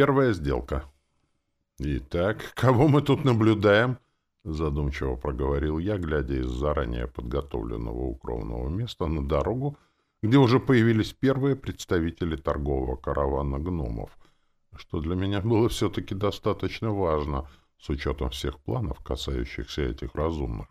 Первая сделка. «Итак, кого мы тут наблюдаем?» — задумчиво проговорил я, глядя из заранее подготовленного укромного места на дорогу, где уже появились первые представители торгового каравана гномов, что для меня было все-таки достаточно важно, с учетом всех планов, касающихся этих разумных.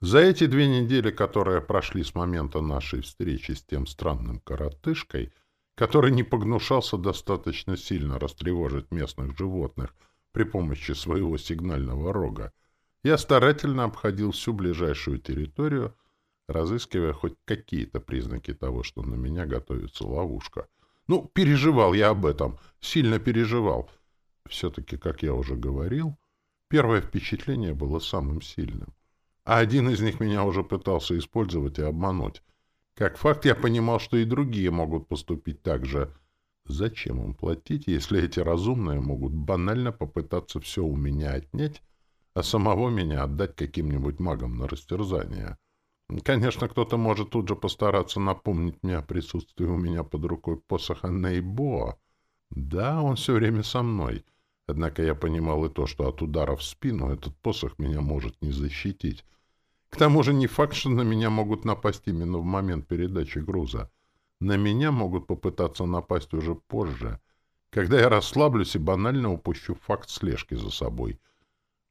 За эти две недели, которые прошли с момента нашей встречи с тем странным коротышкой, который не погнушался достаточно сильно растревожить местных животных при помощи своего сигнального рога, я старательно обходил всю ближайшую территорию, разыскивая хоть какие-то признаки того, что на меня готовится ловушка. Ну, переживал я об этом, сильно переживал. Все-таки, как я уже говорил, первое впечатление было самым сильным. А один из них меня уже пытался использовать и обмануть. Как факт, я понимал, что и другие могут поступить так же. Зачем им платить, если эти разумные могут банально попытаться все у меня отнять, а самого меня отдать каким-нибудь магам на растерзание? Конечно, кто-то может тут же постараться напомнить мне о присутствии у меня под рукой посоха Нейбоа. Да, он все время со мной. Однако я понимал и то, что от удара в спину этот посох меня может не защитить. К тому же не факт, что на меня могут напасть именно в момент передачи груза. На меня могут попытаться напасть уже позже, когда я расслаблюсь и банально упущу факт слежки за собой.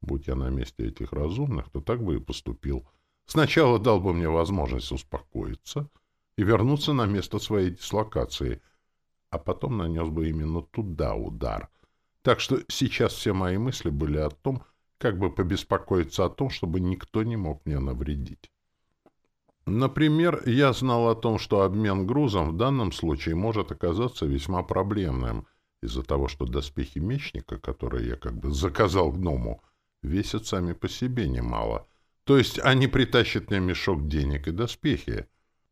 Будь я на месте этих разумных, то так бы и поступил. Сначала дал бы мне возможность успокоиться и вернуться на место своей дислокации, а потом нанес бы именно туда удар. Так что сейчас все мои мысли были о том, как бы побеспокоиться о том, чтобы никто не мог мне навредить. Например, я знал о том, что обмен грузом в данном случае может оказаться весьма проблемным, из-за того, что доспехи мечника, которые я как бы заказал гному, весят сами по себе немало. То есть они притащат мне мешок денег и доспехи.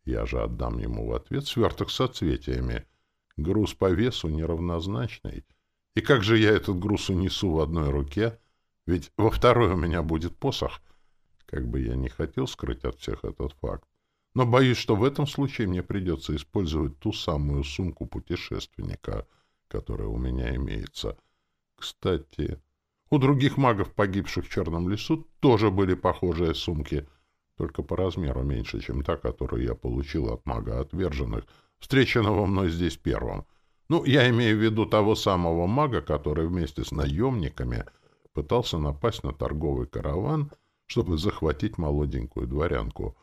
Я же отдам ему в ответ сверток с соцветиями. Груз по весу неравнозначный. И как же я этот груз унесу в одной руке? Ведь во второй у меня будет посох — как бы я не хотел скрыть от всех этот факт, но боюсь, что в этом случае мне придется использовать ту самую сумку путешественника, которая у меня имеется. Кстати, у других магов, погибших в Черном лесу, тоже были похожие сумки, только по размеру меньше, чем та, которую я получил от мага отверженных, встреченного мной здесь первым. Ну, я имею в виду того самого мага, который вместе с наемниками пытался напасть на торговый караван — чтобы захватить молоденькую дворянку.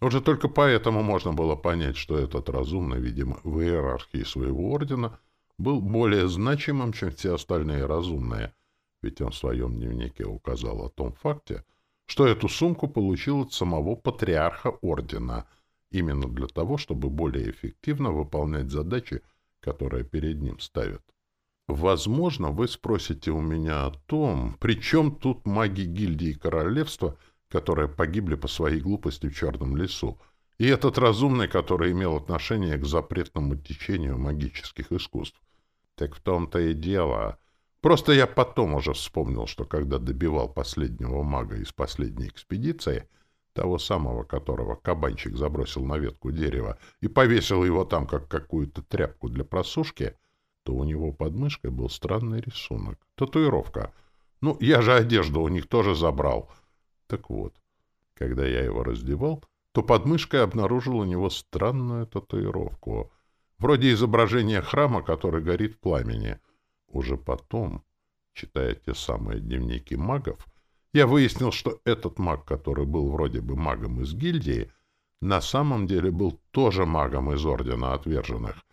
Уже только поэтому можно было понять, что этот разумный, видимо, в иерархии своего ордена был более значимым, чем все остальные разумные, ведь он в своем дневнике указал о том факте, что эту сумку получил от самого патриарха ордена, именно для того, чтобы более эффективно выполнять задачи, которые перед ним ставят. Возможно, вы спросите у меня о том, при чем тут маги гильдии королевства, которые погибли по своей глупости в Черном лесу, и этот разумный, который имел отношение к запретному течению магических искусств. Так в том-то и дело. Просто я потом уже вспомнил, что когда добивал последнего мага из последней экспедиции, того самого, которого кабанчик забросил на ветку дерева и повесил его там, как какую-то тряпку для просушки — то у него под мышкой был странный рисунок. Татуировка. Ну, я же одежду у них тоже забрал. Так вот, когда я его раздевал, то под мышкой обнаружил у него странную татуировку. Вроде изображения храма, который горит в пламени. Уже потом, читая те самые дневники магов, я выяснил, что этот маг, который был вроде бы магом из гильдии, на самом деле был тоже магом из Ордена Отверженных.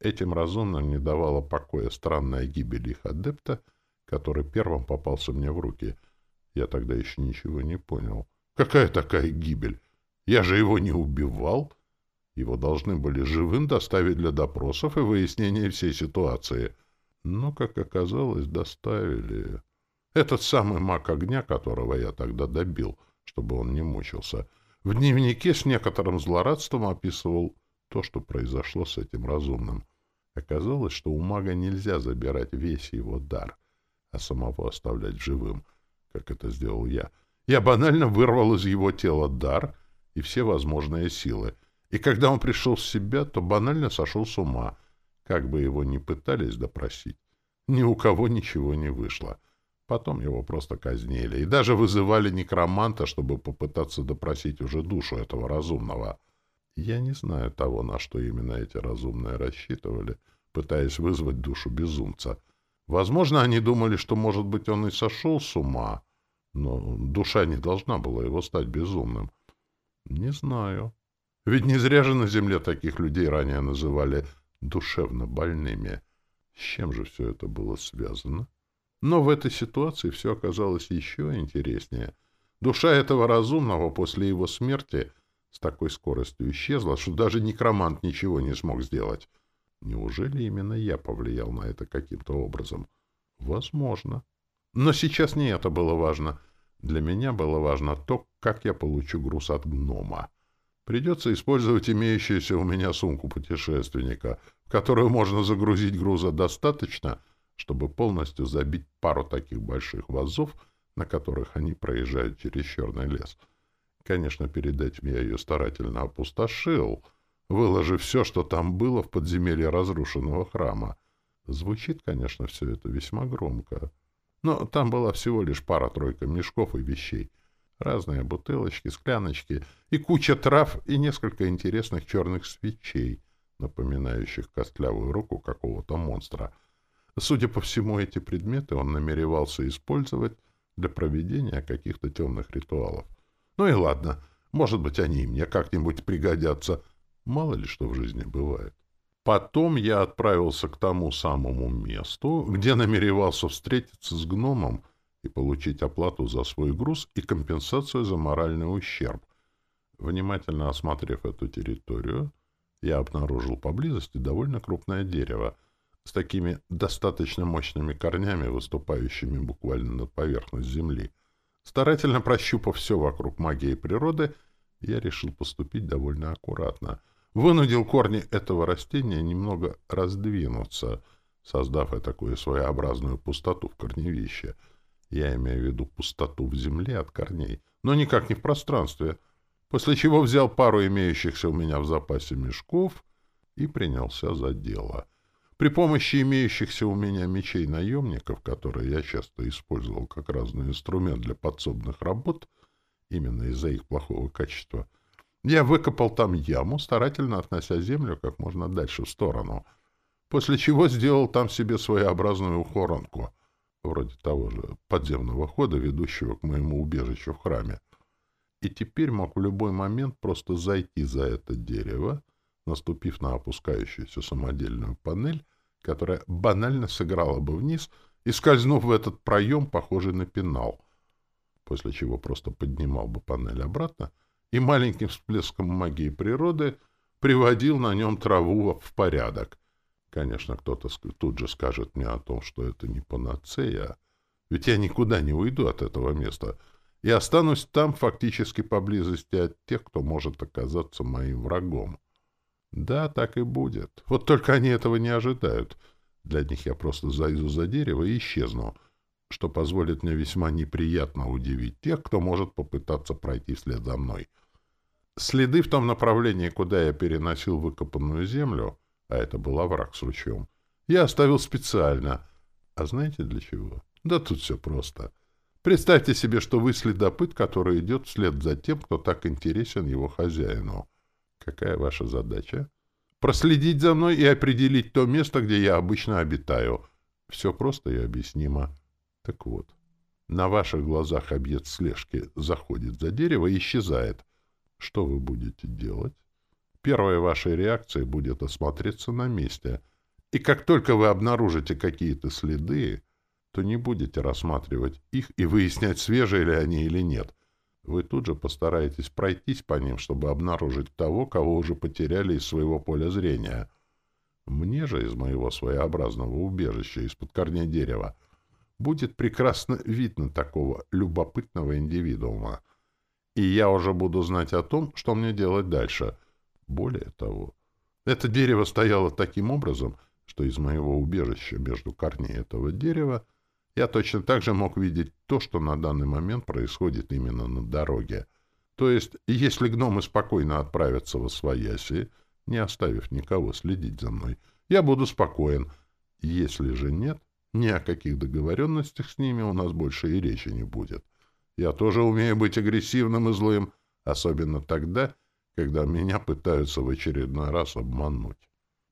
Этим разумным не давала покоя странная гибель их адепта, который первым попался мне в руки. Я тогда еще ничего не понял. Какая такая гибель? Я же его не убивал. Его должны были живым доставить для допросов и выяснения всей ситуации. Но, как оказалось, доставили. Этот самый маг огня, которого я тогда добил, чтобы он не мучился, в дневнике с некоторым злорадством описывал то, что произошло с этим разумным. Оказалось, что у мага нельзя забирать весь его дар, а самого оставлять живым, как это сделал я. Я банально вырвал из его тела дар и все возможные силы. И когда он пришел в себя, то банально сошел с ума, как бы его ни пытались допросить. Ни у кого ничего не вышло. Потом его просто казнили. И даже вызывали некроманта, чтобы попытаться допросить уже душу этого разумного. Я не знаю того, на что именно эти разумные рассчитывали, пытаясь вызвать душу безумца. Возможно, они думали, что, может быть, он и сошел с ума, но душа не должна была его стать безумным. Не знаю. Ведь не зря же на земле таких людей ранее называли душевно больными. С чем же все это было связано? Но в этой ситуации все оказалось еще интереснее. Душа этого разумного после его смерти с такой скоростью исчезла, что даже некромант ничего не смог сделать. Неужели именно я повлиял на это каким-то образом? Возможно. Но сейчас не это было важно. Для меня было важно то, как я получу груз от гнома. Придется использовать имеющуюся у меня сумку путешественника, в которую можно загрузить груза достаточно, чтобы полностью забить пару таких больших вазов, на которых они проезжают через черный лес. Конечно, перед этим я ее старательно опустошил, выложив все, что там было в подземелье разрушенного храма. Звучит, конечно, все это весьма громко. Но там была всего лишь пара-тройка мешков и вещей. Разные бутылочки, скляночки и куча трав и несколько интересных черных свечей, напоминающих костлявую руку какого-то монстра. Судя по всему, эти предметы он намеревался использовать для проведения каких-то темных ритуалов. Ну и ладно, может быть, они мне как-нибудь пригодятся. Мало ли что в жизни бывает. Потом я отправился к тому самому месту, где намеревался встретиться с гномом и получить оплату за свой груз и компенсацию за моральный ущерб. Внимательно осмотрев эту территорию, я обнаружил поблизости довольно крупное дерево с такими достаточно мощными корнями, выступающими буквально над поверхность земли. Старательно прощупав все вокруг магии природы, я решил поступить довольно аккуратно — вынудил корни этого растения немного раздвинуться, создав такую своеобразную пустоту в корневище. Я имею в виду пустоту в земле от корней, но никак не в пространстве, после чего взял пару имеющихся у меня в запасе мешков и принялся за дело. При помощи имеющихся у меня мечей наемников, которые я часто использовал как разный инструмент для подсобных работ, именно из-за их плохого качества — я выкопал там яму, старательно относя землю как можно дальше в сторону, после чего сделал там себе своеобразную ухоронку, вроде того же подземного хода, ведущего к моему убежищу в храме. И теперь мог в любой момент просто зайти за это дерево, наступив на опускающуюся самодельную панель, которая банально сыграла бы вниз и, скользнув в этот проем, похожий на пенал, после чего просто поднимал бы панель обратно — и маленьким всплеском магии природы приводил на нем траву в порядок. Конечно, кто-то тут же скажет мне о том, что это не панацея, ведь я никуда не уйду от этого места и останусь там фактически поблизости от тех, кто может оказаться моим врагом. Да, так и будет. Вот только они этого не ожидают. Для них я просто зайду за дерево и исчезну, что позволит мне весьма неприятно удивить тех, кто может попытаться пройти вслед за мной. Следы в том направлении, куда я переносил выкопанную землю, а это был овраг с ручьем, я оставил специально. А знаете для чего? Да тут все просто. Представьте себе, что вы следопыт, который идет вслед за тем, кто так интересен его хозяину. Какая ваша задача? Проследить за мной и определить то место, где я обычно обитаю. Все просто и объяснимо. Так вот, на ваших глазах объект слежки заходит за дерево и исчезает. Что вы будете делать? Первой вашей реакцией будет осмотреться на месте. И как только вы обнаружите какие-то следы, то не будете рассматривать их и выяснять, свежие ли они или нет. Вы тут же постараетесь пройтись по ним, чтобы обнаружить того, кого уже потеряли из своего поля зрения. Мне же из моего своеобразного убежища из-под корней дерева будет прекрасно видно такого любопытного индивидуума и я уже буду знать о том, что мне делать дальше. Более того, это дерево стояло таким образом, что из моего убежища между корней этого дерева я точно так же мог видеть то, что на данный момент происходит именно на дороге. То есть, если гномы спокойно отправятся во свояси, не оставив никого следить за мной, я буду спокоен. Если же нет, Ни о каких договоренностях с ними у нас больше и речи не будет. Я тоже умею быть агрессивным и злым, особенно тогда, когда меня пытаются в очередной раз обмануть.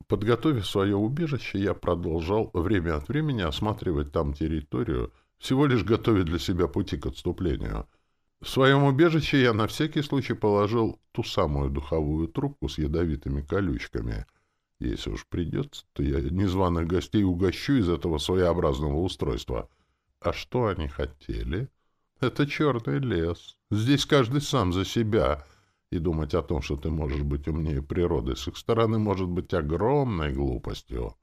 Подготовив свое убежище, я продолжал время от времени осматривать там территорию, всего лишь готовя для себя пути к отступлению. В своем убежище я на всякий случай положил ту самую духовую трубку с ядовитыми колючками. Если уж придется, то я незваных гостей угощу из этого своеобразного устройства. А что они хотели? Это черный лес. Здесь каждый сам за себя — и думать о том, что ты можешь быть умнее природы, с их стороны может быть огромной глупостью.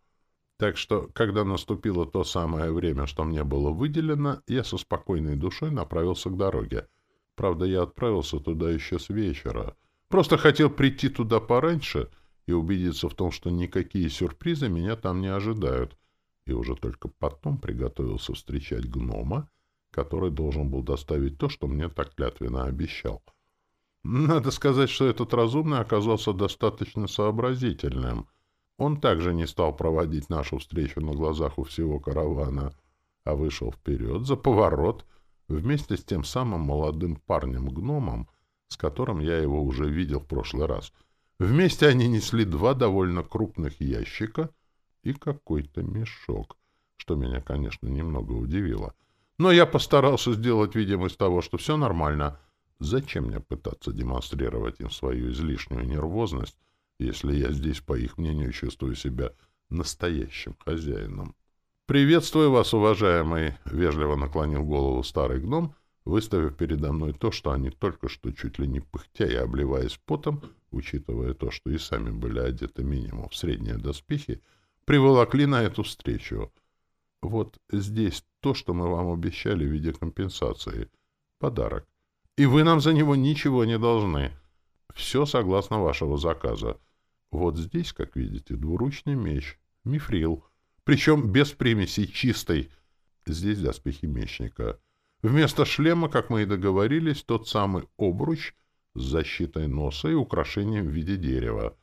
Так что, когда наступило то самое время, что мне было выделено, я со спокойной душой направился к дороге. Правда, я отправился туда еще с вечера. Просто хотел прийти туда пораньше и убедиться в том, что никакие сюрпризы меня там не ожидают. И уже только потом приготовился встречать гнома, который должен был доставить то, что мне так клятвенно обещал. Надо сказать, что этот разумный оказался достаточно сообразительным. Он также не стал проводить нашу встречу на глазах у всего каравана, а вышел вперед, за поворот, вместе с тем самым молодым парнем-гномом, с которым я его уже видел в прошлый раз. Вместе они несли два довольно крупных ящика и какой-то мешок, что меня, конечно, немного удивило. Но я постарался сделать видимость того, что все нормально — Зачем мне пытаться демонстрировать им свою излишнюю нервозность, если я здесь, по их мнению, чувствую себя настоящим хозяином? «Приветствую вас, уважаемый!» — вежливо наклонил голову старый гном, выставив передо мной то, что они только что чуть ли не пыхтя и обливаясь потом, учитывая то, что и сами были одеты минимум в средние доспехи, приволокли на эту встречу. Вот здесь то, что мы вам обещали в виде компенсации. Подарок и вы нам за него ничего не должны. Все согласно вашего заказа. Вот здесь, как видите, двуручный меч, мифрил, причем без примесей, чистый. Здесь доспехи мечника. Вместо шлема, как мы и договорились, тот самый обруч с защитой носа и украшением в виде дерева.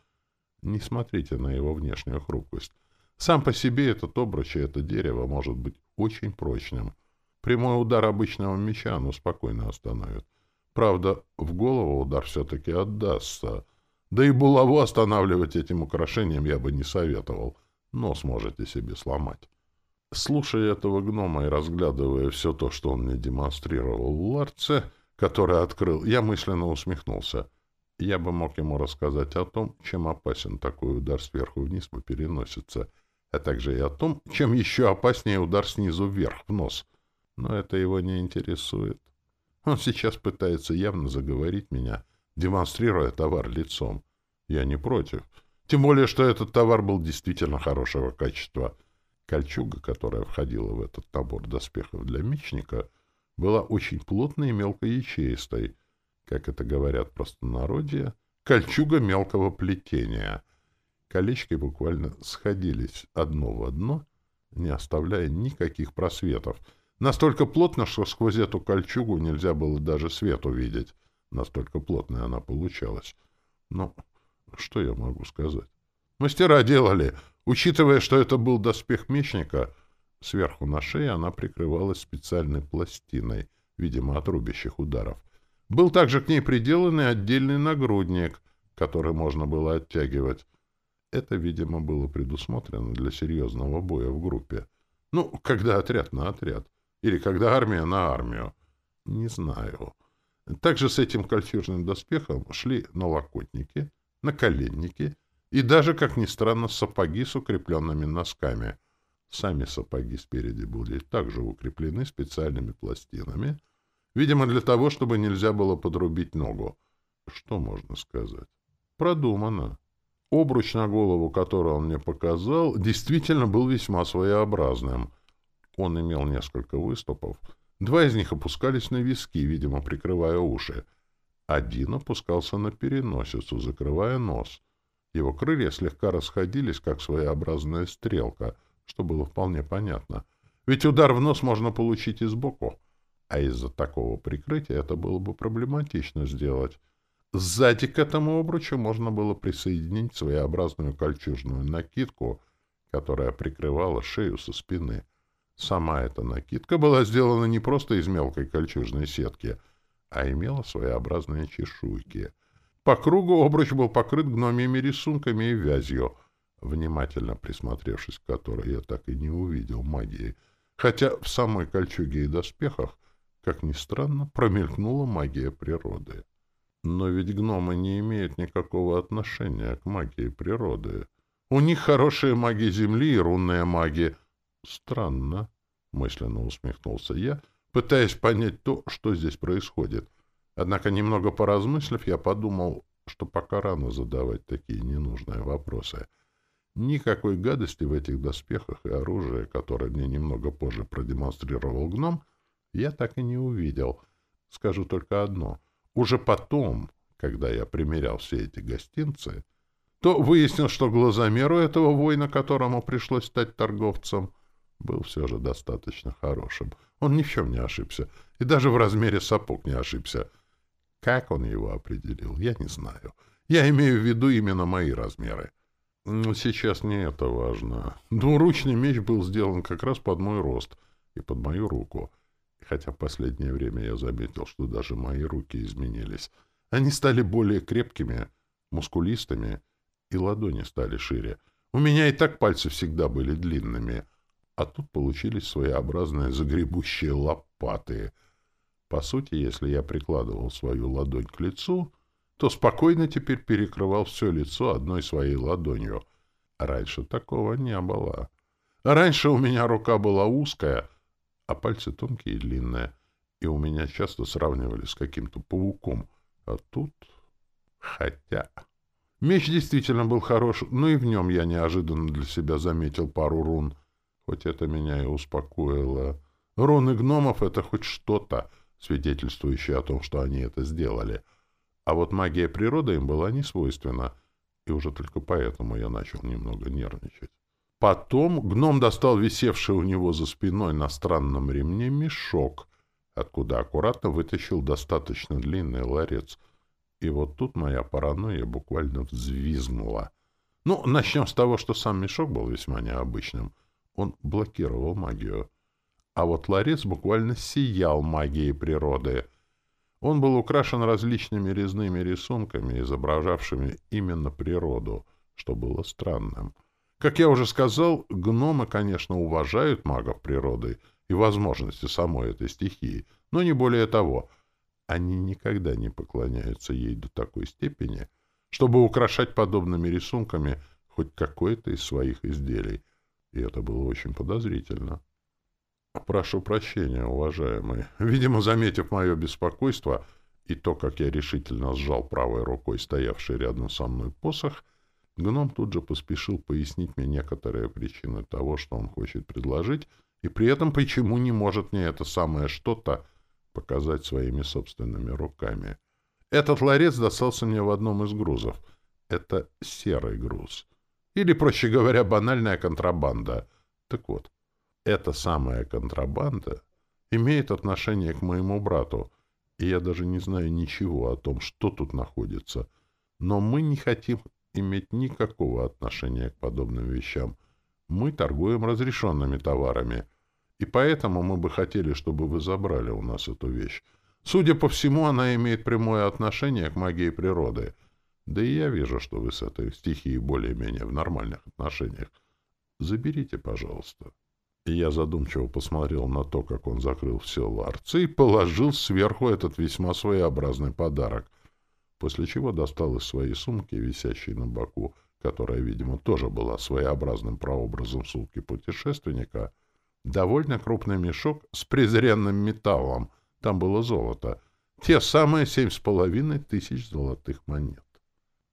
Не смотрите на его внешнюю хрупкость. Сам по себе этот обруч и это дерево может быть очень прочным. Прямой удар обычного меча оно спокойно остановит. Правда, в голову удар все-таки отдастся. Да и булаву останавливать этим украшением я бы не советовал. Но сможете себе сломать. Слушая этого гнома и разглядывая все то, что он мне демонстрировал в ларце, который открыл, я мысленно усмехнулся. Я бы мог ему рассказать о том, чем опасен такой удар сверху вниз по переносице, а также и о том, чем еще опаснее удар снизу вверх в нос. Но это его не интересует. Он сейчас пытается явно заговорить меня, демонстрируя товар лицом. Я не против. Тем более, что этот товар был действительно хорошего качества. Кольчуга, которая входила в этот набор доспехов для мечника, была очень плотной и мелкоячеистой. Как это говорят простонародье, кольчуга мелкого плетения. Колечки буквально сходились одно в одно, не оставляя никаких просветов — Настолько плотно, что сквозь эту кольчугу нельзя было даже свет увидеть. Настолько плотная она получалась. Но что я могу сказать? Мастера делали. Учитывая, что это был доспех мечника, сверху на шее она прикрывалась специальной пластиной, видимо, от рубящих ударов. Был также к ней приделанный отдельный нагрудник, который можно было оттягивать. Это, видимо, было предусмотрено для серьезного боя в группе. Ну, когда отряд на отряд. Или когда армия на армию. Не знаю. Также с этим кольчужным доспехом шли налокотники, наколенники и даже, как ни странно, сапоги с укрепленными носками. Сами сапоги спереди были также укреплены специальными пластинами, видимо, для того, чтобы нельзя было подрубить ногу. Что можно сказать? Продумано. Обруч на голову, который он мне показал, действительно был весьма своеобразным — он имел несколько выступов. Два из них опускались на виски, видимо, прикрывая уши. Один опускался на переносицу, закрывая нос. Его крылья слегка расходились, как своеобразная стрелка, что было вполне понятно. Ведь удар в нос можно получить и сбоку. А из-за такого прикрытия это было бы проблематично сделать. Сзади к этому обручу можно было присоединить своеобразную кольчужную накидку, которая прикрывала шею со спины — Сама эта накидка была сделана не просто из мелкой кольчужной сетки, а имела своеобразные чешуйки. По кругу обруч был покрыт гномьими рисунками и вязью, внимательно присмотревшись к которой я так и не увидел магии, хотя в самой кольчуге и доспехах, как ни странно, промелькнула магия природы. Но ведь гномы не имеют никакого отношения к магии природы. У них хорошие маги земли и рунная магия. Странно, — мысленно усмехнулся я, пытаясь понять то, что здесь происходит. Однако, немного поразмыслив, я подумал, что пока рано задавать такие ненужные вопросы. Никакой гадости в этих доспехах и оружии, которое мне немного позже продемонстрировал гном, я так и не увидел. Скажу только одно — уже потом, когда я примерял все эти гостинцы, то выяснил, что глазомеру этого воина, которому пришлось стать торговцем, был все же достаточно хорошим. Он ни в чем не ошибся, и даже в размере сапог не ошибся. Как он его определил, я не знаю. Я имею в виду именно мои размеры. Но сейчас не это важно. Двуручный меч был сделан как раз под мой рост и под мою руку хотя в последнее время я заметил, что даже мои руки изменились. Они стали более крепкими, мускулистыми, и ладони стали шире. У меня и так пальцы всегда были длинными, а тут получились своеобразные загребущие лопаты. По сути, если я прикладывал свою ладонь к лицу, то спокойно теперь перекрывал все лицо одной своей ладонью. Раньше такого не было. Раньше у меня рука была узкая — а пальцы тонкие и длинные, и у меня часто сравнивали с каким-то пауком. А тут... Хотя... Меч действительно был хорош, но и в нем я неожиданно для себя заметил пару рун. Хоть это меня и успокоило. Руны гномов — это хоть что-то, свидетельствующее о том, что они это сделали. А вот магия природы им была не свойственна, и уже только поэтому я начал немного нервничать. Потом гном достал висевший у него за спиной на странном ремне мешок, откуда аккуратно вытащил достаточно длинный ларец. И вот тут моя паранойя буквально взвизгнула. Ну, начнем с того, что сам мешок был весьма необычным. Он блокировал магию. А вот ларец буквально сиял магией природы. Он был украшен различными резными рисунками, изображавшими именно природу, что было странным — как я уже сказал, гномы, конечно, уважают магов природы и возможности самой этой стихии, но не более того. Они никогда не поклоняются ей до такой степени, чтобы украшать подобными рисунками хоть какое-то из своих изделий. И это было очень подозрительно. Прошу прощения, уважаемый. Видимо, заметив мое беспокойство и то, как я решительно сжал правой рукой стоявший рядом со мной посох, Гном тут же поспешил пояснить мне некоторые причины того, что он хочет предложить, и при этом почему не может мне это самое что-то показать своими собственными руками. Этот ларец достался мне в одном из грузов. Это серый груз. Или, проще говоря, банальная контрабанда. Так вот, эта самая контрабанда имеет отношение к моему брату, и я даже не знаю ничего о том, что тут находится. Но мы не хотим иметь никакого отношения к подобным вещам. Мы торгуем разрешенными товарами, и поэтому мы бы хотели, чтобы вы забрали у нас эту вещь. Судя по всему, она имеет прямое отношение к магии природы. Да и я вижу, что вы с этой стихией более-менее в нормальных отношениях. Заберите, пожалуйста. И я задумчиво посмотрел на то, как он закрыл все ларцы и положил сверху этот весьма своеобразный подарок — после чего достал из своей сумки, висящей на боку, которая, видимо, тоже была своеобразным прообразом сумки путешественника, довольно крупный мешок с презренным металлом. Там было золото. Те самые семь с половиной тысяч золотых монет.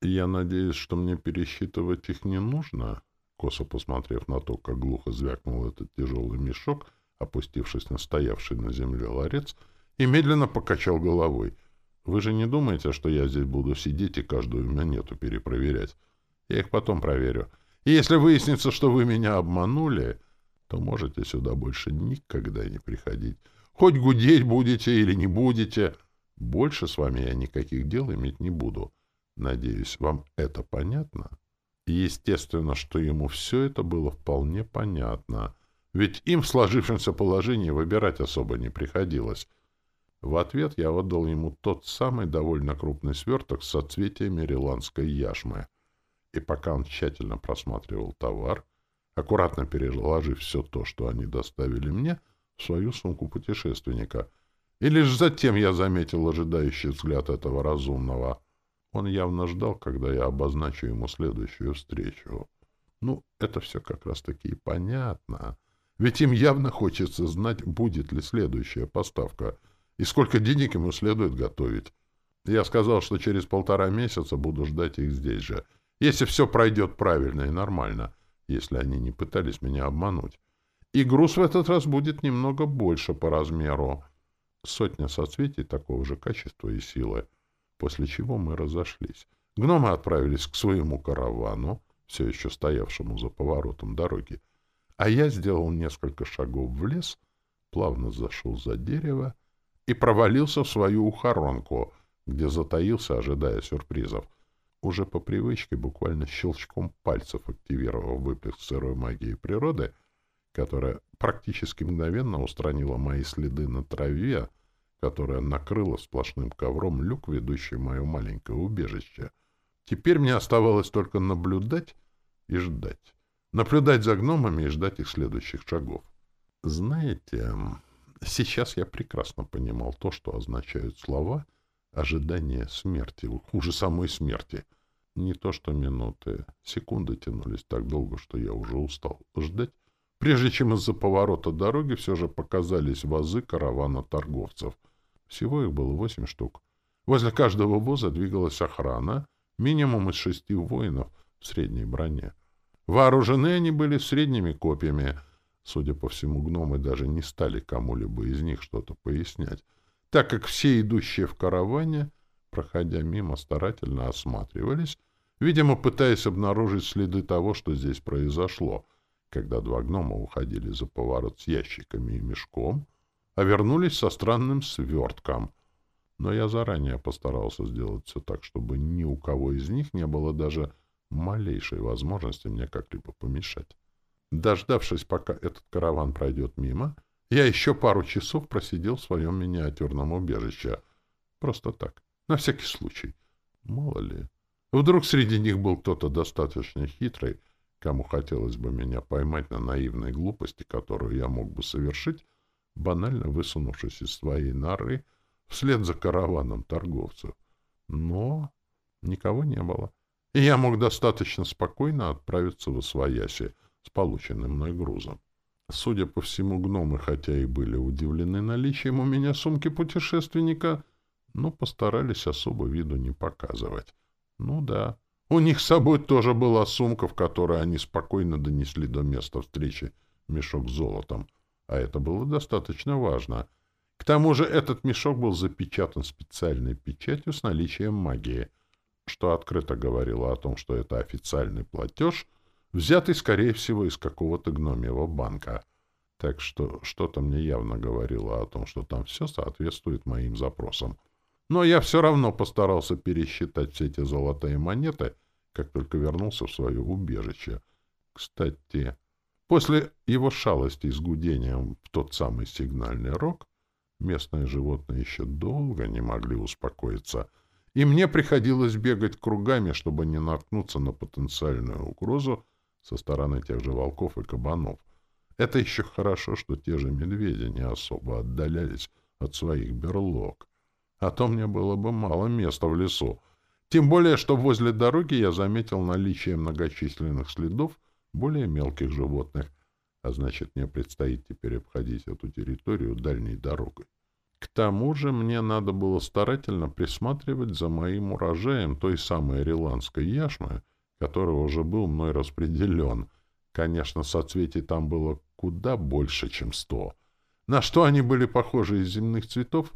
Я надеюсь, что мне пересчитывать их не нужно, косо посмотрев на то, как глухо звякнул этот тяжелый мешок, опустившись на стоявший на земле ларец, и медленно покачал головой — вы же не думаете, что я здесь буду сидеть и каждую монету перепроверять? Я их потом проверю. И если выяснится, что вы меня обманули, то можете сюда больше никогда не приходить. Хоть гудеть будете или не будете, больше с вами я никаких дел иметь не буду. Надеюсь, вам это понятно? Естественно, что ему все это было вполне понятно. ведь им в сложившемся положении выбирать особо не приходилось. В ответ я отдал ему тот самый довольно крупный сверток с соцветиями риландской яшмы. И пока он тщательно просматривал товар, аккуратно переложив все то, что они доставили мне, в свою сумку путешественника. И лишь затем я заметил ожидающий взгляд этого разумного. Он явно ждал, когда я обозначу ему следующую встречу. Ну, это все как раз-таки понятно. Ведь им явно хочется знать, будет ли следующая поставка и сколько денег ему следует готовить. Я сказал, что через полтора месяца буду ждать их здесь же, если все пройдет правильно и нормально, если они не пытались меня обмануть. И груз в этот раз будет немного больше по размеру. Сотня соцветий такого же качества и силы. После чего мы разошлись. Гномы отправились к своему каравану, все еще стоявшему за поворотом дороги, а я сделал несколько шагов в лес, плавно зашел за дерево и провалился в свою ухоронку, где затаился, ожидая сюрпризов. Уже по привычке, буквально щелчком пальцев активировав выплеск сырой магии природы, которая практически мгновенно устранила мои следы на траве, которая накрыла сплошным ковром люк, ведущий в мое маленькое убежище. Теперь мне оставалось только наблюдать и ждать наблюдать за гномами и ждать их следующих шагов. Знаете, сейчас я прекрасно понимал то, что означают слова «ожидание смерти», хуже самой смерти. Не то что минуты, секунды тянулись так долго, что я уже устал ждать, прежде чем из-за поворота дороги все же показались вазы каравана торговцев. Всего их было восемь штук. Возле каждого воза двигалась охрана, минимум из шести воинов в средней броне. Вооружены они были средними копьями. Судя по всему, гномы даже не стали кому-либо из них что-то пояснять, так как все идущие в караване, проходя мимо, старательно осматривались, видимо, пытаясь обнаружить следы того, что здесь произошло, когда два гнома уходили за поворот с ящиками и мешком, а вернулись со странным свертком. Но я заранее постарался сделать все так, чтобы ни у кого из них не было даже малейшей возможности мне как-либо помешать. Дождавшись, пока этот караван пройдет мимо, я еще пару часов просидел в своем миниатюрном убежище. Просто так, на всякий случай. Мало ли. Вдруг среди них был кто-то достаточно хитрый, кому хотелось бы меня поймать на наивной глупости, которую я мог бы совершить, банально высунувшись из своей норы вслед за караваном торговцев. Но никого не было и я мог достаточно спокойно отправиться в Освояси с полученным мной грузом. Судя по всему, гномы, хотя и были удивлены наличием у меня сумки путешественника, но постарались особо виду не показывать. Ну да, у них с собой тоже была сумка, в которой они спокойно донесли до места встречи мешок с золотом, а это было достаточно важно. К тому же этот мешок был запечатан специальной печатью с наличием магии — что открыто говорило о том, что это официальный платеж, взятый, скорее всего, из какого-то гномьего банка. Так что что-то мне явно говорило о том, что там все соответствует моим запросам. Но я все равно постарался пересчитать все эти золотые монеты, как только вернулся в свое убежище. Кстати, после его шалости с гудением в тот самый сигнальный рог, местные животные еще долго не могли успокоиться — и мне приходилось бегать кругами, чтобы не наткнуться на потенциальную угрозу со стороны тех же волков и кабанов. Это еще хорошо, что те же медведи не особо отдалялись от своих берлог. А то мне было бы мало места в лесу. Тем более, что возле дороги я заметил наличие многочисленных следов более мелких животных, а значит, мне предстоит теперь обходить эту территорию дальней дорогой. К тому же мне надо было старательно присматривать за моим урожаем той самой риландской яшмы, который уже был мной распределен. Конечно, соцветий там было куда больше, чем сто. На что они были похожи из земных цветов?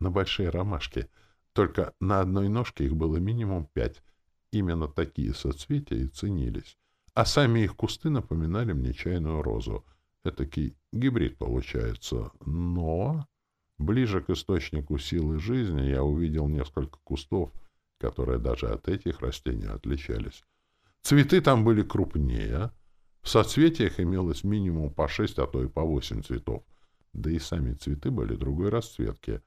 На большие ромашки. Только на одной ножке их было минимум пять. Именно такие соцветия и ценились. А сами их кусты напоминали мне чайную розу. Этакий гибрид получается. Но... Ближе к источнику силы жизни я увидел несколько кустов, которые даже от этих растений отличались. Цветы там были крупнее, В соцветиях имелось минимум по шесть, а то и по восемь цветов. Да и сами цветы были другой расцветки.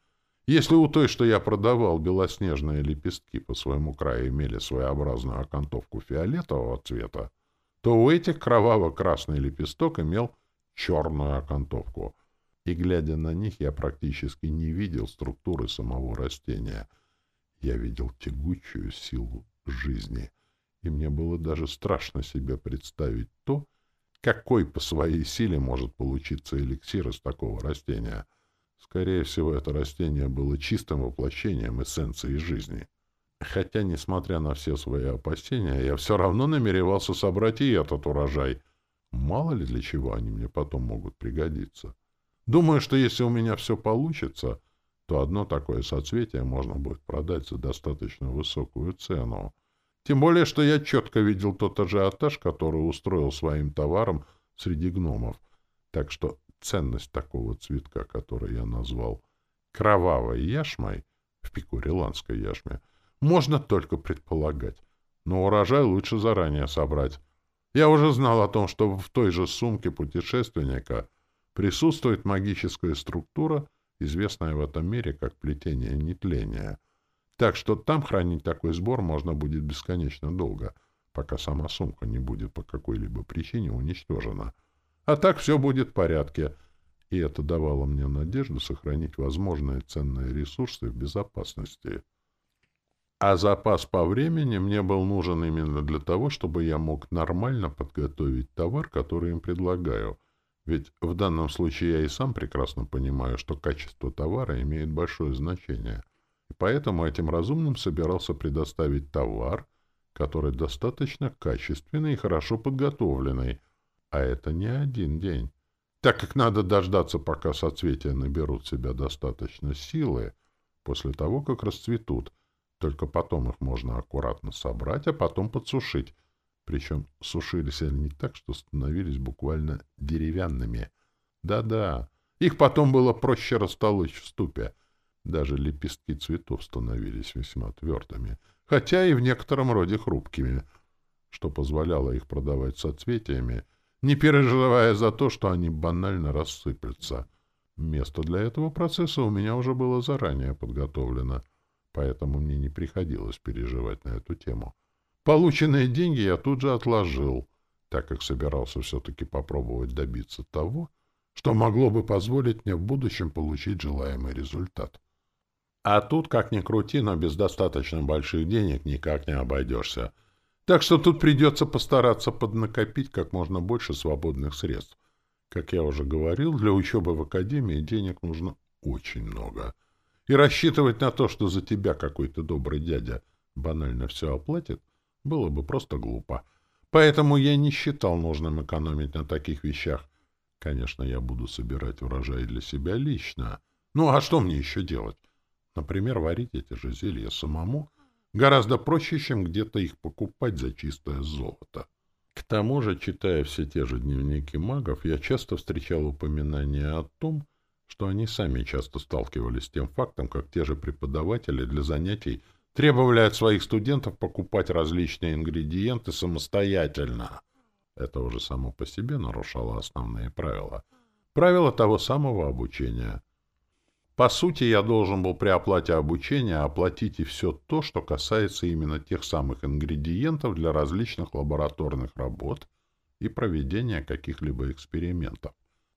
Если у той, что я продавал, белоснежные лепестки по своему краю имели своеобразную окантовку фиолетового цвета, то у этих кроваво-красный лепесток имел черную окантовку. И, глядя на них, я практически не видел структуры самого растения. Я видел тягучую силу жизни — и мне было даже страшно себе представить то, какой по своей силе может получиться эликсир из такого растения. Скорее всего, это растение было чистым воплощением эссенции жизни. Хотя, несмотря на все свои опасения, я все равно намеревался собрать и этот урожай. Мало ли для чего они мне потом могут пригодиться. Думаю, что если у меня все получится, то одно такое соцветие можно будет продать за достаточно высокую цену. Тем более, что я четко видел тот ажиотаж, который устроил своим товаром среди гномов. Так что ценность такого цветка, который я назвал кровавой яшмой, в пикуриланской яшме, можно только предполагать. Но урожай лучше заранее собрать. Я уже знал о том, что в той же сумке путешественника присутствует магическая структура, известная в этом мире как плетение нетления — так что там хранить такой сбор можно будет бесконечно долго, пока сама сумка не будет по какой-либо причине уничтожена. А так все будет в порядке, и это давало мне надежду сохранить возможные ценные ресурсы в безопасности. А запас по времени мне был нужен именно для того, чтобы я мог нормально подготовить товар, который им предлагаю. Ведь в данном случае я и сам прекрасно понимаю, что качество товара имеет большое значение — и поэтому этим разумным собирался предоставить товар, который достаточно качественный и хорошо подготовленный, а это не один день. Так как надо дождаться, пока соцветия наберут себя достаточно силы, после того, как расцветут, только потом их можно аккуратно собрать, а потом подсушить. Причем сушились они так, что становились буквально деревянными. Да-да, их потом было проще растолочь в ступе, даже лепестки цветов становились весьма твердыми, хотя и в некотором роде хрупкими, что позволяло их продавать соцветиями, не переживая за то, что они банально рассыплются. Место для этого процесса у меня уже было заранее подготовлено, поэтому мне не приходилось переживать на эту тему. Полученные деньги я тут же отложил, так как собирался все-таки попробовать добиться того, что могло бы позволить мне в будущем получить желаемый результат. А тут, как ни крути, но без достаточно больших денег никак не обойдешься. Так что тут придется постараться поднакопить как можно больше свободных средств. Как я уже говорил, для учебы в академии денег нужно очень много. И рассчитывать на то, что за тебя какой-то добрый дядя банально все оплатит, было бы просто глупо. Поэтому я не считал нужным экономить на таких вещах. Конечно, я буду собирать урожай для себя лично. Ну а что мне еще делать? Например, варить эти же зелья самому гораздо проще, чем где-то их покупать за чистое золото. К тому же, читая все те же дневники магов, я часто встречал упоминания о том, что они сами часто сталкивались с тем фактом, как те же преподаватели для занятий требовали от своих студентов покупать различные ингредиенты самостоятельно. Это уже само по себе нарушало основные правила. Правила того самого обучения — по сути, я должен был при оплате обучения оплатить и все то, что касается именно тех самых ингредиентов для различных лабораторных работ и проведения каких-либо экспериментов.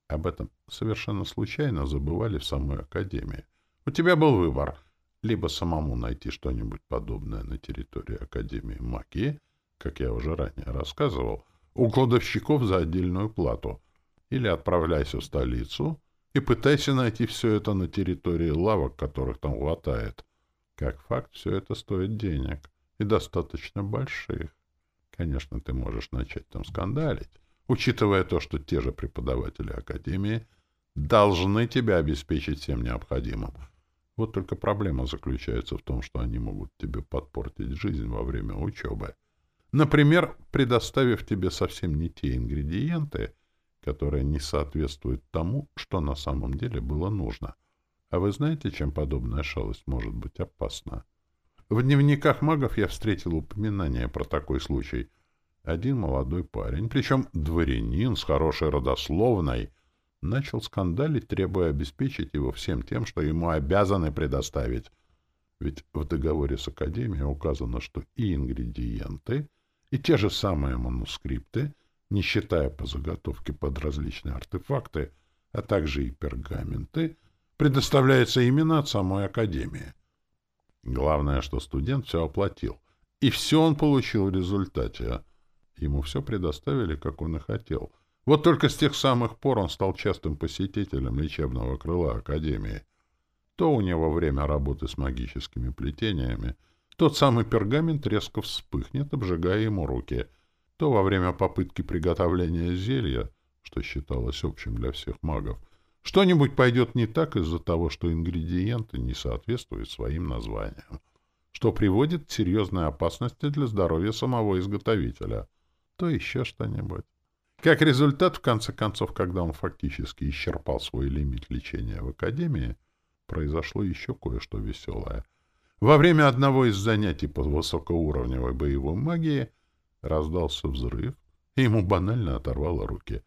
Об этом совершенно случайно забывали в самой Академии. У тебя был выбор — либо самому найти что-нибудь подобное на территории Академии магии, как я уже ранее рассказывал, у кладовщиков за отдельную плату, или отправляйся в столицу — и пытайся найти все это на территории лавок, которых там хватает. Как факт, все это стоит денег, и достаточно больших. Конечно, ты можешь начать там скандалить, учитывая то, что те же преподаватели Академии должны тебя обеспечить всем необходимым. Вот только проблема заключается в том, что они могут тебе подпортить жизнь во время учебы. Например, предоставив тебе совсем не те ингредиенты — которое не соответствует тому, что на самом деле было нужно. А вы знаете, чем подобная шалость может быть опасна? В дневниках магов я встретил упоминание про такой случай. Один молодой парень, причем дворянин с хорошей родословной, начал скандалить, требуя обеспечить его всем тем, что ему обязаны предоставить. Ведь в договоре с Академией указано, что и ингредиенты, и те же самые манускрипты, не считая по заготовке под различные артефакты, а также и пергаменты, предоставляются именно от самой Академии. Главное, что студент все оплатил. И все он получил в результате. Ему все предоставили, как он и хотел. Вот только с тех самых пор он стал частым посетителем лечебного крыла Академии. То у него время работы с магическими плетениями, тот самый пергамент резко вспыхнет, обжигая ему руки, то во время попытки приготовления зелья, что считалось общим для всех магов, что-нибудь пойдет не так из-за того, что ингредиенты не соответствуют своим названиям, что приводит к серьезной опасности для здоровья самого изготовителя, то еще что-нибудь. Как результат, в конце концов, когда он фактически исчерпал свой лимит лечения в Академии, произошло еще кое-что веселое. Во время одного из занятий по высокоуровневой боевой магии раздался взрыв, и ему банально оторвало руки.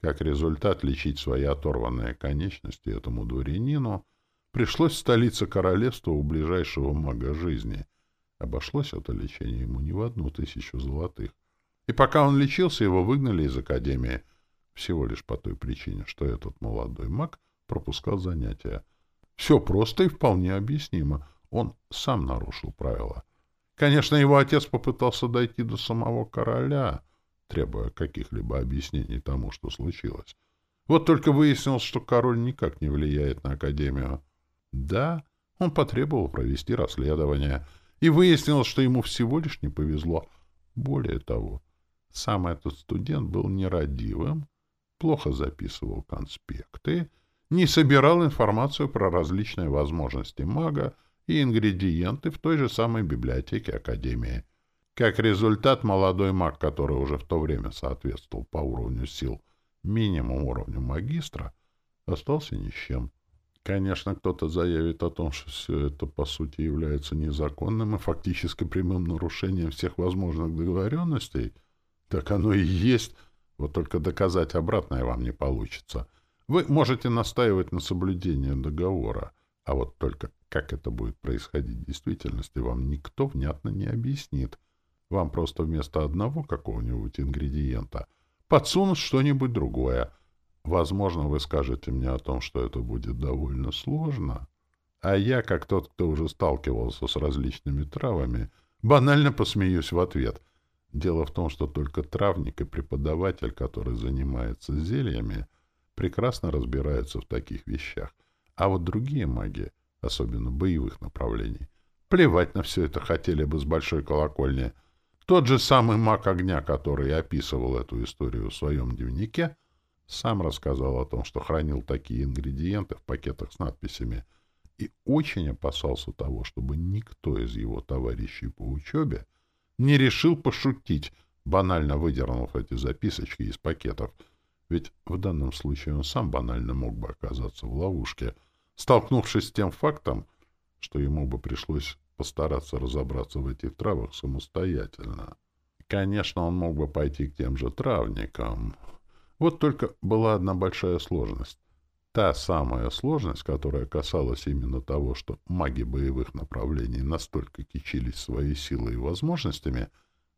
Как результат, лечить свои оторванные конечности этому дворянину пришлось в столице королевства у ближайшего мага жизни. Обошлось это лечение ему не в одну тысячу золотых. И пока он лечился, его выгнали из академии. Всего лишь по той причине, что этот молодой маг пропускал занятия. Все просто и вполне объяснимо. Он сам нарушил правила. Конечно, его отец попытался дойти до самого короля, требуя каких-либо объяснений тому, что случилось. Вот только выяснилось, что король никак не влияет на Академию. Да, он потребовал провести расследование, и выяснилось, что ему всего лишь не повезло. Более того, сам этот студент был нерадивым, плохо записывал конспекты, не собирал информацию про различные возможности мага и ингредиенты в той же самой библиотеке Академии. Как результат, молодой маг, который уже в то время соответствовал по уровню сил минимум уровню магистра, остался ни с чем. Конечно, кто-то заявит о том, что все это, по сути, является незаконным и фактически прямым нарушением всех возможных договоренностей — так оно и есть. Вот только доказать обратное вам не получится. Вы можете настаивать на соблюдении договора, а вот только как это будет происходить в действительности, вам никто внятно не объяснит. Вам просто вместо одного какого-нибудь ингредиента подсунут что-нибудь другое. Возможно, вы скажете мне о том, что это будет довольно сложно. А я, как тот, кто уже сталкивался с различными травами, банально посмеюсь в ответ — Дело в том, что только травник и преподаватель, который занимается зельями, прекрасно разбираются в таких вещах. А вот другие маги, особенно боевых направлений, плевать на все это хотели бы с большой колокольни. Тот же самый маг огня, который описывал эту историю в своем дневнике, сам рассказал о том, что хранил такие ингредиенты в пакетах с надписями и очень опасался того, чтобы никто из его товарищей по учебе не решил пошутить, банально выдернув эти записочки из пакетов. Ведь в данном случае он сам банально мог бы оказаться в ловушке, столкнувшись с тем фактом, что ему бы пришлось постараться разобраться в этих травах самостоятельно. Конечно, он мог бы пойти к тем же травникам. Вот только была одна большая сложность. Та самая сложность, которая касалась именно того, что маги боевых направлений настолько кичились своей силой и возможностями,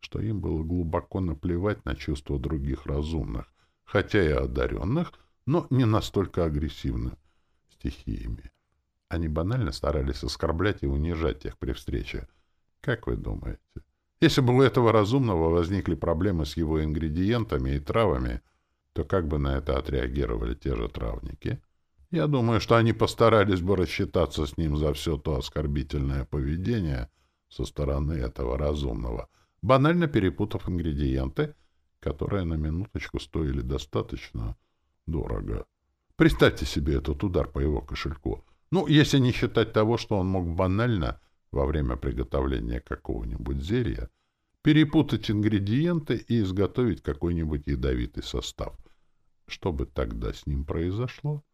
что им было глубоко наплевать на чувства других разумных, хотя и одаренных, но не настолько агрессивных стихиями. Они банально старались оскорблять и унижать их при встрече. Как вы думаете? Если бы у этого разумного возникли проблемы с его ингредиентами и травами — то как бы на это отреагировали те же травники? Я думаю, что они постарались бы рассчитаться с ним за все то оскорбительное поведение со стороны этого разумного, банально перепутав ингредиенты, которые на минуточку стоили достаточно дорого. Представьте себе этот удар по его кошельку. Ну, если не считать того, что он мог банально во время приготовления какого-нибудь зелья перепутать ингредиенты и изготовить какой-нибудь ядовитый состав. Что бы тогда с ним произошло?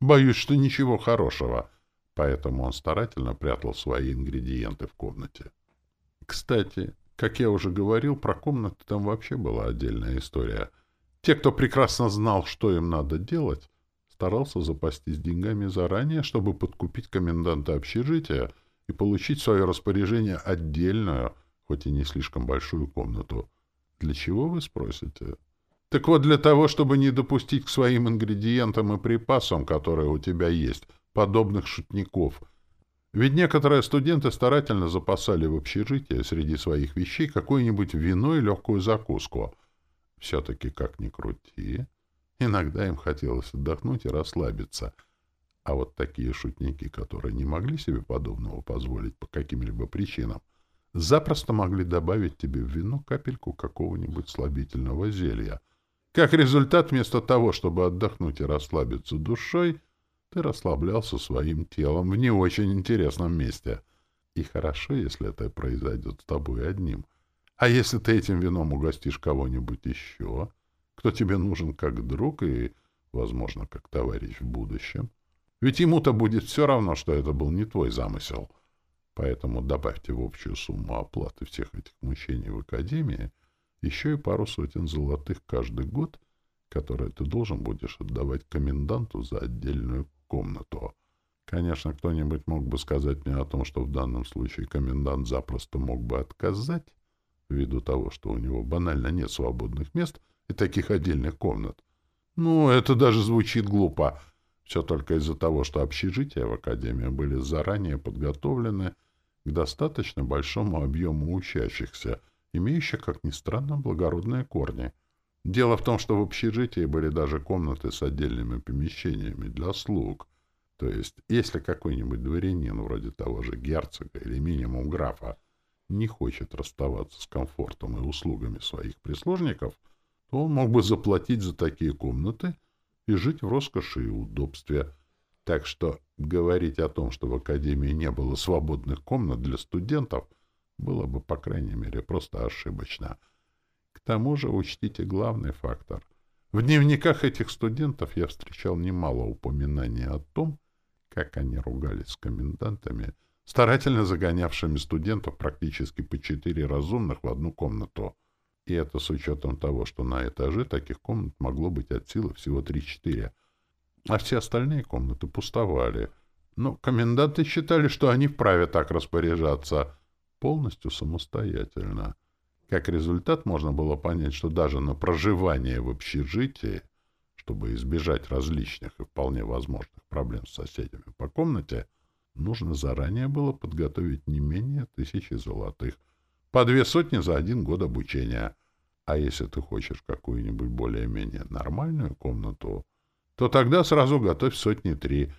Боюсь, что ничего хорошего. Поэтому он старательно прятал свои ингредиенты в комнате. Кстати, Как я уже говорил, про комнаты там вообще была отдельная история. Те, кто прекрасно знал, что им надо делать, старался запастись деньгами заранее, чтобы подкупить коменданта общежития и получить в свое распоряжение отдельную, хоть и не слишком большую комнату. Для чего, вы спросите? Так вот, для того, чтобы не допустить к своим ингредиентам и припасам, которые у тебя есть, подобных шутников — ведь некоторые студенты старательно запасали в общежитии среди своих вещей какое-нибудь вино и легкую закуску. Все-таки, как ни крути, иногда им хотелось отдохнуть и расслабиться. А вот такие шутники, которые не могли себе подобного позволить по каким-либо причинам, запросто могли добавить тебе в вино капельку какого-нибудь слабительного зелья. Как результат, вместо того, чтобы отдохнуть и расслабиться душой, ты расслаблялся своим телом в не очень интересном месте. И хорошо, если это произойдет с тобой одним. А если ты этим вином угостишь кого-нибудь еще, кто тебе нужен как друг и, возможно, как товарищ в будущем? Ведь ему-то будет все равно, что это был не твой замысел. Поэтому добавьте в общую сумму оплаты всех этих мучений в Академии еще и пару сотен золотых каждый год, которые ты должен будешь отдавать коменданту за отдельную комнату. Конечно, кто-нибудь мог бы сказать мне о том, что в данном случае комендант запросто мог бы отказать, ввиду того, что у него банально нет свободных мест и таких отдельных комнат. Ну, это даже звучит глупо. Все только из-за того, что общежития в Академии были заранее подготовлены к достаточно большому объему учащихся, имеющих, как ни странно, благородные корни — Дело в том, что в общежитии были даже комнаты с отдельными помещениями для слуг. То есть, если какой-нибудь дворянин, вроде того же герцога или минимум графа, не хочет расставаться с комфортом и услугами своих прислужников, то он мог бы заплатить за такие комнаты и жить в роскоши и удобстве. Так что говорить о том, что в Академии не было свободных комнат для студентов, было бы, по крайней мере, просто ошибочно — к тому же учтите главный фактор. В дневниках этих студентов я встречал немало упоминаний о том, как они ругались с комендантами, старательно загонявшими студентов практически по четыре разумных в одну комнату. И это с учетом того, что на этаже таких комнат могло быть от силы всего три-четыре, а все остальные комнаты пустовали. Но коменданты считали, что они вправе так распоряжаться полностью самостоятельно. Как результат, можно было понять, что даже на проживание в общежитии, чтобы избежать различных и вполне возможных проблем с соседями по комнате, нужно заранее было подготовить не менее тысячи золотых, по две сотни за один год обучения. А если ты хочешь какую-нибудь более-менее нормальную комнату, то тогда сразу готовь сотни три,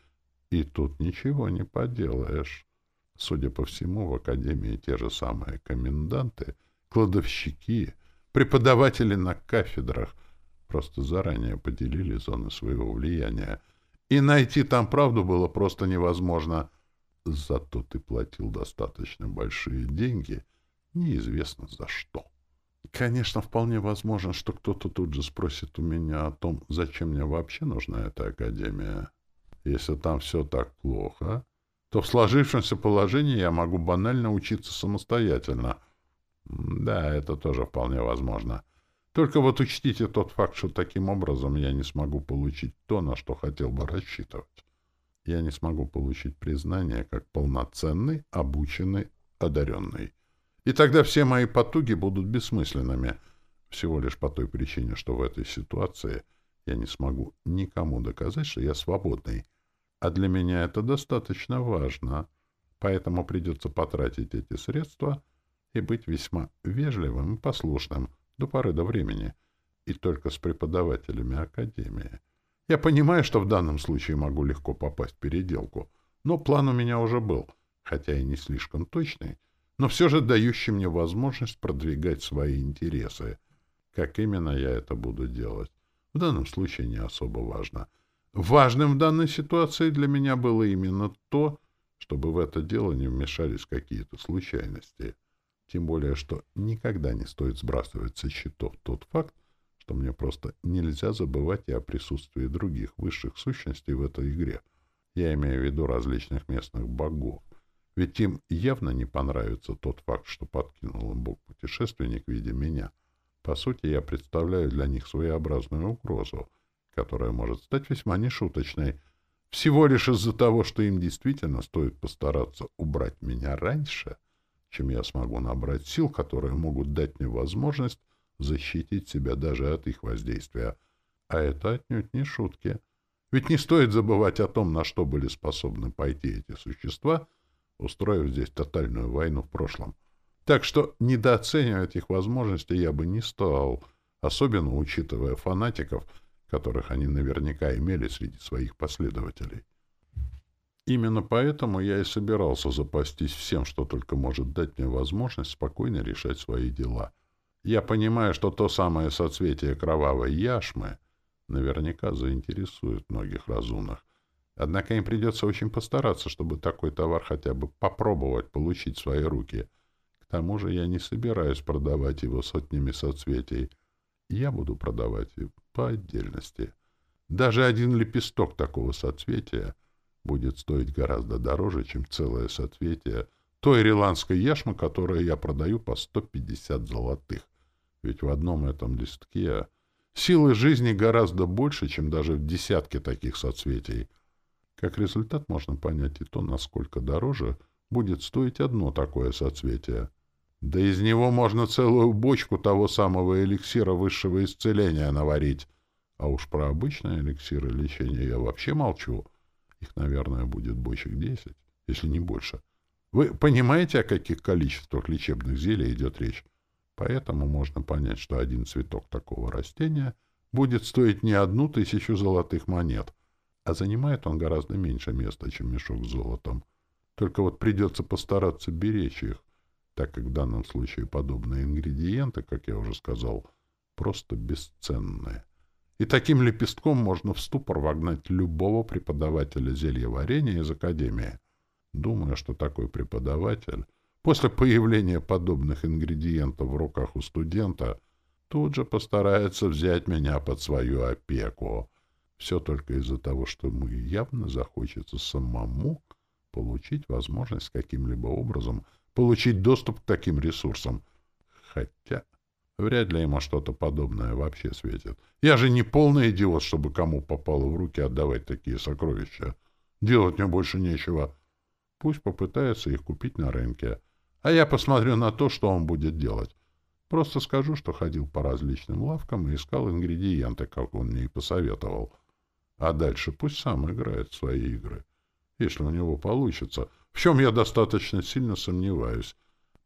и тут ничего не поделаешь. Судя по всему, в Академии те же самые коменданты — кладовщики, преподаватели на кафедрах просто заранее поделили зоны своего влияния, и найти там правду было просто невозможно. Зато ты платил достаточно большие деньги, неизвестно за что. Конечно, вполне возможно, что кто-то тут же спросит у меня о том, зачем мне вообще нужна эта академия. Если там все так плохо, то в сложившемся положении я могу банально учиться самостоятельно — да, это тоже вполне возможно. Только вот учтите тот факт, что таким образом я не смогу получить то, на что хотел бы рассчитывать. Я не смогу получить признание как полноценный, обученный, одаренный. И тогда все мои потуги будут бессмысленными, всего лишь по той причине, что в этой ситуации я не смогу никому доказать, что я свободный. А для меня это достаточно важно, поэтому придется потратить эти средства — и быть весьма вежливым и послушным до поры до времени, и только с преподавателями Академии. Я понимаю, что в данном случае могу легко попасть в переделку, но план у меня уже был, хотя и не слишком точный, но все же дающий мне возможность продвигать свои интересы. Как именно я это буду делать, в данном случае не особо важно. Важным в данной ситуации для меня было именно то, чтобы в это дело не вмешались какие-то случайности. Тем более, что никогда не стоит сбрасывать со счетов тот факт, что мне просто нельзя забывать и о присутствии других высших сущностей в этой игре. Я имею в виду различных местных богов. Ведь им явно не понравится тот факт, что подкинул им Бог-путешественник в виде меня. По сути, я представляю для них своеобразную угрозу, которая может стать весьма нешуточной, всего лишь из-за того, что им действительно стоит постараться убрать меня раньше, чем я смогу набрать сил, которые могут дать мне возможность защитить себя даже от их воздействия. А это отнюдь не шутки. Ведь не стоит забывать о том, на что были способны пойти эти существа, устроив здесь тотальную войну в прошлом. Так что недооценивать их возможности я бы не стал, особенно учитывая фанатиков — которых они наверняка имели среди своих последователей. Именно поэтому я и собирался запастись всем, что только может дать мне возможность спокойно решать свои дела. Я понимаю, что то самое соцветие кровавой яшмы наверняка заинтересует многих разумных. Однако им придется очень постараться, чтобы такой товар хотя бы попробовать получить в свои руки. К тому же я не собираюсь продавать его сотнями соцветий. Я буду продавать по отдельности. Даже один лепесток такого соцветия будет стоить гораздо дороже, чем целое соцветие той риландской яшмы, которую я продаю по 150 золотых. Ведь в одном этом листке силы жизни гораздо больше, чем даже в десятке таких соцветий. Как результат можно понять и то, насколько дороже будет стоить одно такое соцветие. Да из него можно целую бочку того самого эликсира высшего исцеления наварить. А уж про обычные эликсиры лечения я вообще молчу. Их, наверное, будет бочек десять, если не больше. Вы понимаете, о каких количествах лечебных зелий идет речь? Поэтому можно понять, что один цветок такого растения будет стоить не одну тысячу золотых монет, а занимает он гораздо меньше места, чем мешок с золотом. Только вот придется постараться беречь их, так как в данном случае подобные ингредиенты, как я уже сказал, просто бесценные. И таким лепестком можно в ступор вогнать любого преподавателя зельеварения из Академии. Думаю, что такой преподаватель после появления подобных ингредиентов в руках у студента тут же постарается взять меня под свою опеку. Все только из-за того, что ему явно захочется самому получить возможность каким-либо образом получить доступ к таким ресурсам. Хотя вряд ли ему что-то подобное вообще светит. Я же не полный идиот, чтобы кому попало в руки отдавать такие сокровища. Делать мне больше нечего. Пусть попытается их купить на рынке. А я посмотрю на то, что он будет делать. Просто скажу, что ходил по различным лавкам и искал ингредиенты, как он мне и посоветовал. А дальше пусть сам играет в свои игры. Если у него получится — в чем я достаточно сильно сомневаюсь.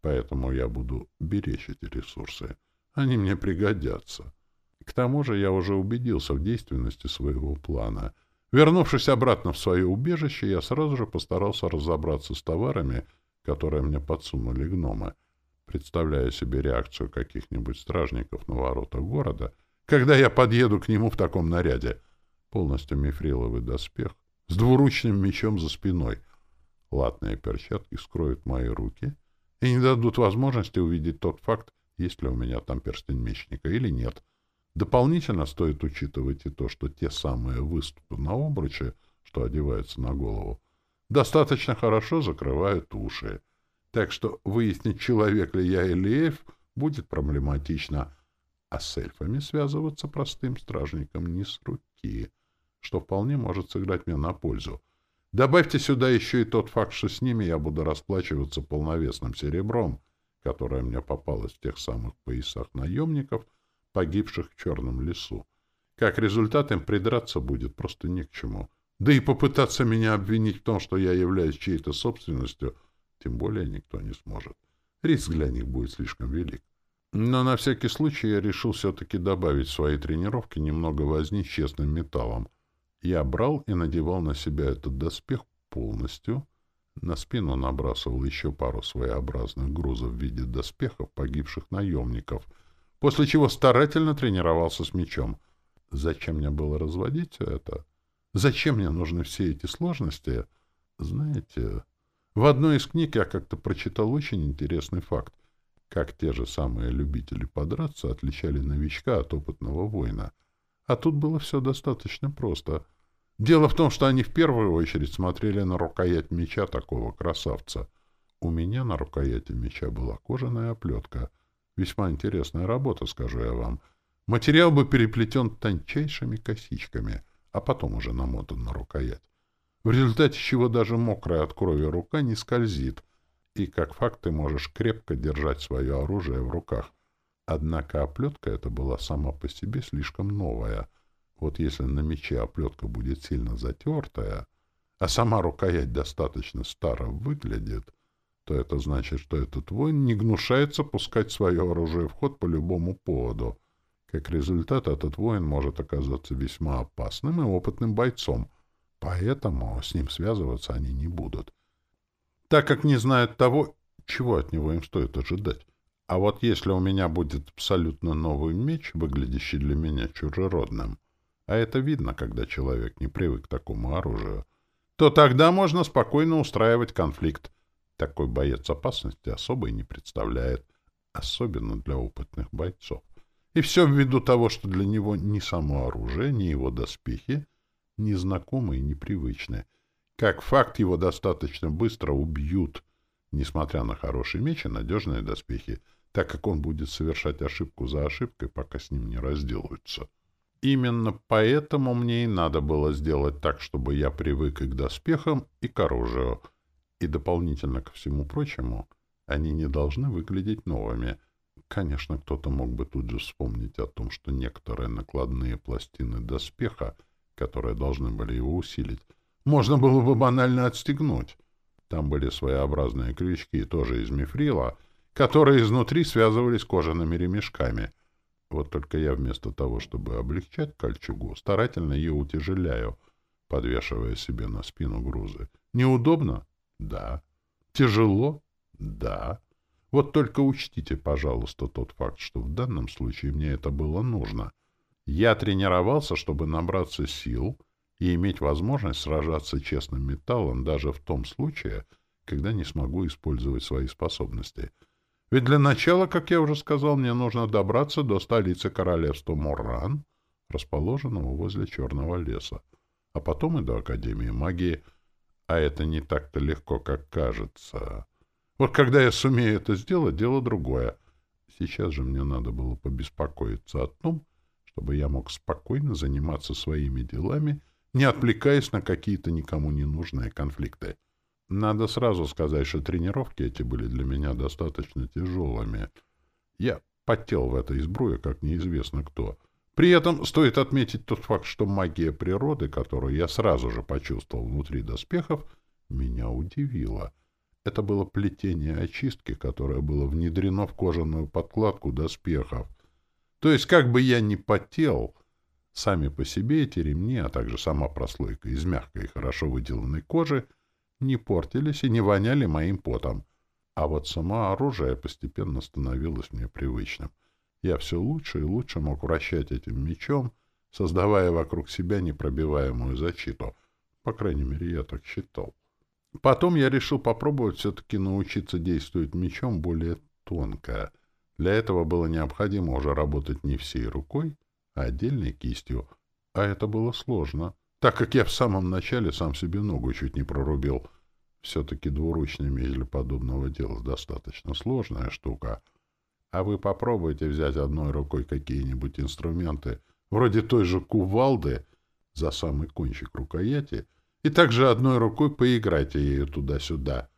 Поэтому я буду беречь эти ресурсы. Они мне пригодятся. К тому же я уже убедился в действенности своего плана. Вернувшись обратно в свое убежище, я сразу же постарался разобраться с товарами, которые мне подсунули гномы, представляя себе реакцию каких-нибудь стражников на ворота города, когда я подъеду к нему в таком наряде. Полностью мифриловый доспех, с двуручным мечом за спиной — Латные перчатки скроют мои руки и не дадут возможности увидеть тот факт, есть ли у меня там перстень мечника или нет. Дополнительно стоит учитывать и то, что те самые выступы на обруче, что одеваются на голову, достаточно хорошо закрывают уши. Так что выяснить, человек ли я или эльф, будет проблематично, а с эльфами связываться простым стражником не с руки, что вполне может сыграть мне на пользу. Добавьте сюда еще и тот факт, что с ними я буду расплачиваться полновесным серебром, которое мне попалось в тех самых поясах наемников, погибших в Черном лесу. Как результат, им придраться будет просто не к чему. Да и попытаться меня обвинить в том, что я являюсь чьей-то собственностью, тем более никто не сможет. Риск для них будет слишком велик. Но на всякий случай я решил все-таки добавить в свои тренировки немного возни с честным металлом — я брал и надевал на себя этот доспех полностью, на спину набрасывал еще пару своеобразных грузов в виде доспехов погибших наемников, после чего старательно тренировался с мечом. Зачем мне было разводить все это? Зачем мне нужны все эти сложности? Знаете, в одной из книг я как-то прочитал очень интересный факт, как те же самые любители подраться отличали новичка от опытного воина. А тут было все достаточно просто — Дело в том, что они в первую очередь смотрели на рукоять меча такого красавца. У меня на рукояти меча была кожаная оплетка. Весьма интересная работа, скажу я вам. Материал бы переплетен тончайшими косичками, а потом уже намотан на рукоять. В результате чего даже мокрая от крови рука не скользит, и, как факт, ты можешь крепко держать свое оружие в руках. Однако оплетка эта была сама по себе слишком новая. Вот если на мече оплетка будет сильно затертая, а сама рукоять достаточно старо выглядит, то это значит, что этот воин не гнушается пускать свое оружие в ход по любому поводу. Как результат, этот воин может оказаться весьма опасным и опытным бойцом, поэтому с ним связываться они не будут, так как не знают того, чего от него им стоит ожидать. А вот если у меня будет абсолютно новый меч, выглядящий для меня чужеродным, а это видно, когда человек не привык к такому оружию, то тогда можно спокойно устраивать конфликт. Такой боец опасности особо и не представляет, особенно для опытных бойцов. И все ввиду того, что для него ни само оружие, ни его доспехи незнакомы и непривычны. Как факт, его достаточно быстро убьют, несмотря на хороший меч и надежные доспехи, так как он будет совершать ошибку за ошибкой, пока с ним не разделаются. Именно поэтому мне и надо было сделать так, чтобы я привык и к доспехам, и к оружию. И дополнительно ко всему прочему, они не должны выглядеть новыми. Конечно, кто-то мог бы тут же вспомнить о том, что некоторые накладные пластины доспеха, которые должны были его усилить, можно было бы банально отстегнуть. Там были своеобразные крючки, тоже из мифрила, которые изнутри связывались кожаными ремешками — вот только я вместо того, чтобы облегчать кольчугу, старательно ее утяжеляю, подвешивая себе на спину грузы. Неудобно? Да. Тяжело? Да. Вот только учтите, пожалуйста, тот факт, что в данном случае мне это было нужно. Я тренировался, чтобы набраться сил и иметь возможность сражаться честным металлом даже в том случае, когда не смогу использовать свои способности — ведь для начала, как я уже сказал, мне нужно добраться до столицы королевства Мурран, расположенного возле Черного леса, а потом и до Академии магии. А это не так-то легко, как кажется. Вот когда я сумею это сделать, дело другое. Сейчас же мне надо было побеспокоиться о том, чтобы я мог спокойно заниматься своими делами, не отвлекаясь на какие-то никому не нужные конфликты. Надо сразу сказать, что тренировки эти были для меня достаточно тяжелыми. Я потел в этой сбруе, как неизвестно кто. При этом стоит отметить тот факт, что магия природы, которую я сразу же почувствовал внутри доспехов, меня удивила. Это было плетение очистки, которое было внедрено в кожаную подкладку доспехов. То есть, как бы я ни потел, сами по себе эти ремни, а также сама прослойка из мягкой и хорошо выделанной кожи — не портились и не воняли моим потом. А вот само оружие постепенно становилось мне привычным. Я все лучше и лучше мог вращать этим мечом, создавая вокруг себя непробиваемую защиту. По крайней мере, я так считал. Потом я решил попробовать все-таки научиться действовать мечом более тонко. Для этого было необходимо уже работать не всей рукой, а отдельной кистью. А это было сложно так как я в самом начале сам себе ногу чуть не прорубил. Все-таки двуручный для подобного дела достаточно сложная штука. А вы попробуйте взять одной рукой какие-нибудь инструменты, вроде той же кувалды, за самый кончик рукояти, и также одной рукой поиграйте ею туда-сюда.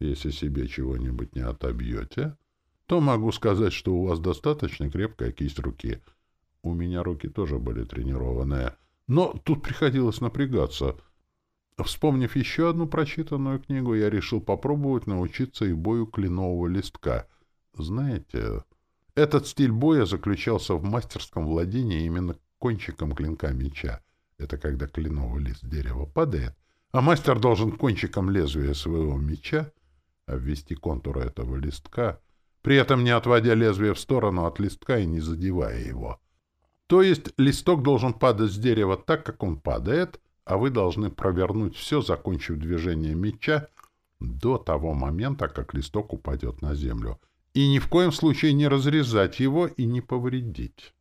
Если себе чего-нибудь не отобьете, то могу сказать, что у вас достаточно крепкая кисть руки. У меня руки тоже были тренированные — но тут приходилось напрягаться. Вспомнив еще одну прочитанную книгу, я решил попробовать научиться и бою кленового листка. Знаете, этот стиль боя заключался в мастерском владении именно кончиком клинка меча. Это когда кленовый лист дерева падает, а мастер должен кончиком лезвия своего меча обвести контуры этого листка, при этом не отводя лезвие в сторону от листка и не задевая его. То есть листок должен падать с дерева так, как он падает, а вы должны провернуть все, закончив движение меча до того момента, как листок упадет на землю. И ни в коем случае не разрезать его и не повредить.